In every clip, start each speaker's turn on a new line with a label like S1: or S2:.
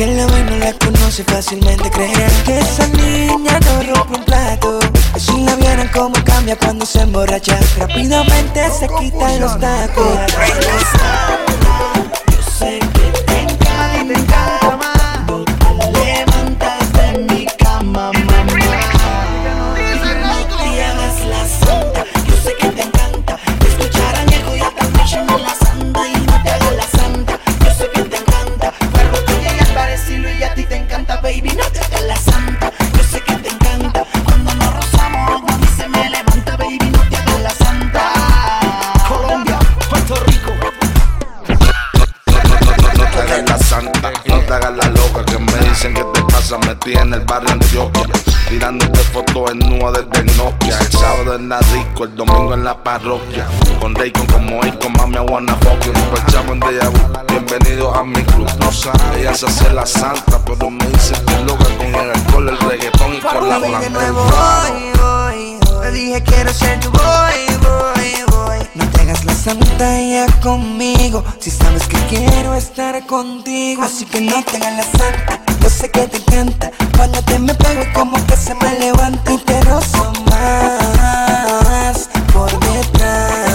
S1: que la ve no la conoce fácilmente creerá que esa niña no rompe un plato. Si la vieran como cambia cuando se emborracha, rápidamente se quita los tacos. Yo sé te
S2: pasa metida en el barrio Antioquia Tirándote fotos en nua desde Nokia El sábado en la disco, el domingo en la parroquia Con Raycon como con mami I wanna fuck you Super chamo en Vu, bienvenidos a mi club No sabe, ella se hace la santa Pero me dicen que loca con el alcohol, el reggaetón y con la blanca
S1: nuevo voy, voy, voy. Dije quiero ser tu boy, boy, boy. No te hagas la santa ya conmigo. Si sabes que quiero estar contigo. Así que no te hagas la santa. Yo sé que te encanta. Cuando te me pego como que se me levanta y te rozo más por detrás.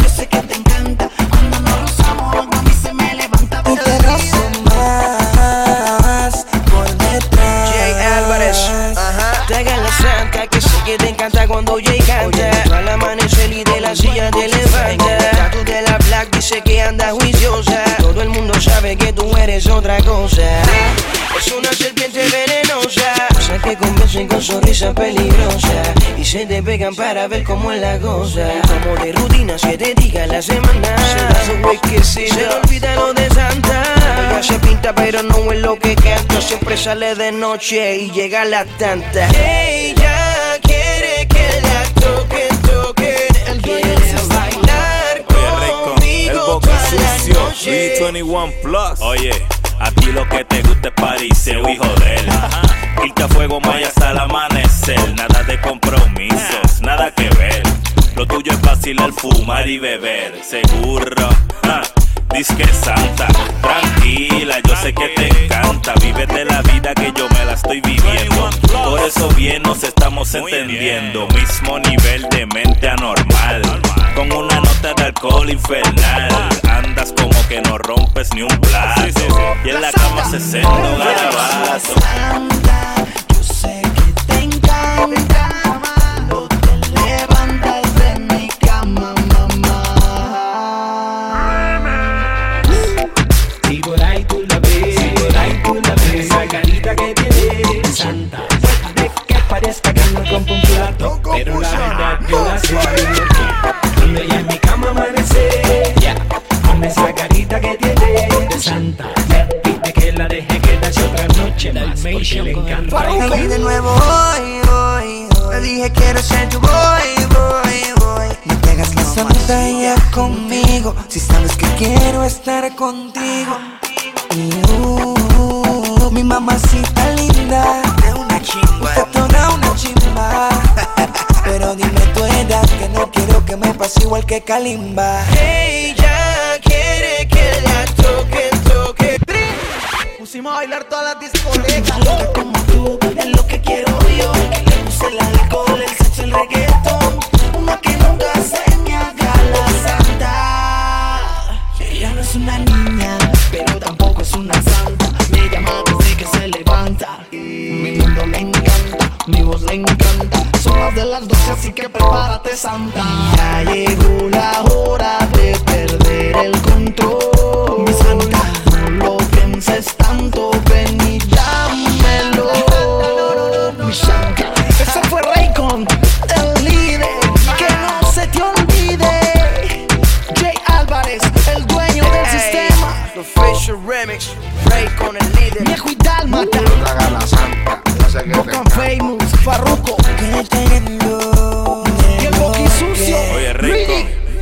S1: Yo sé que te encanta. Cuando nos rozamos, a mí se me levanta y te rozo más por detrás.
S3: Jay Álvarez, ajá. Hagas la santa que sé que te encanta cuando canta. Al amanecer y de la silla te eres otra cosa. Es una serpiente venenosa. Cosa que convencen con sonrisa peligrosa. Y se te pegan para ver cómo es la cosa. Como de rutina, siete días a la semana. Se se le olvida lo de Santa. Ella se pinta, pero no es lo que canta. Siempre sale de noche y llega a la tanta. Ella quiere que la toquen, toquen. Quiere bailar conmigo toda la
S4: sucio,
S3: noche.
S4: B21 Plus. Oye, a ti lo que te gusta es pariseo y joder. Irte a fuego maya hasta el amanecer. Nada de compromisos, nada que ver. Lo tuyo es vacilar, fumar y beber. Seguro, ah, Disque santa, tranquila, yo sé que te encanta. Vívete la vida que yo me la estoy viviendo. Eso bien nos estamos entendiendo. Mismo nivel de mente anormal. Con una nota de alcohol infernal. Andas como que no rompes ni un plato. Y en la cama se senta un garabato.
S1: Santa, yo sé que te encanta.
S5: Ella en mi cama amanece, ya, con esa carita que tiene de Santa. Me pide que la deje quedarse otra noche más, porque le encanta.
S1: Baby, de nuevo hoy, hoy, hoy. Le dije quiero ser tu boy, boy, boy. No te hagas la santa ya conmigo. Si sabes que quiero estar contigo. Y uh, mi mamacita pase igual que Kalimba.
S3: Ella quiere que la toquen, toquen.
S5: Pusimos a bailar todas las discotecas.
S1: Loca como tú, es lo que quiero yo. Que le puse el alcohol, el sexo, el reggaetón. Una que nunca se me haga la santa. Ella no es una niña, pero tampoco es una santa. Me llama desde que se levanta. Mi mundo le mi voz le encanta. Son las de las doce, así que prepárate, santa. Ya llegó la hora de perder el control.
S3: The Facial Remix, Ray con el líder.
S5: Viejo y Dálmata,
S2: No te hagas la santa, que te
S5: Bocan. Famous, Farruko
S1: Que tengo
S5: y el Boqui Sucio.
S4: Oye, Rico,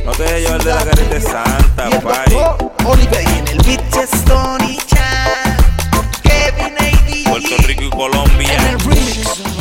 S4: no te dejes llevar de la carita de Santa,
S5: doctor Oliver y en el beat
S1: Bitches Tony Chan Kevin AD
S4: Puerto Rico y Colombia.
S5: en el remix.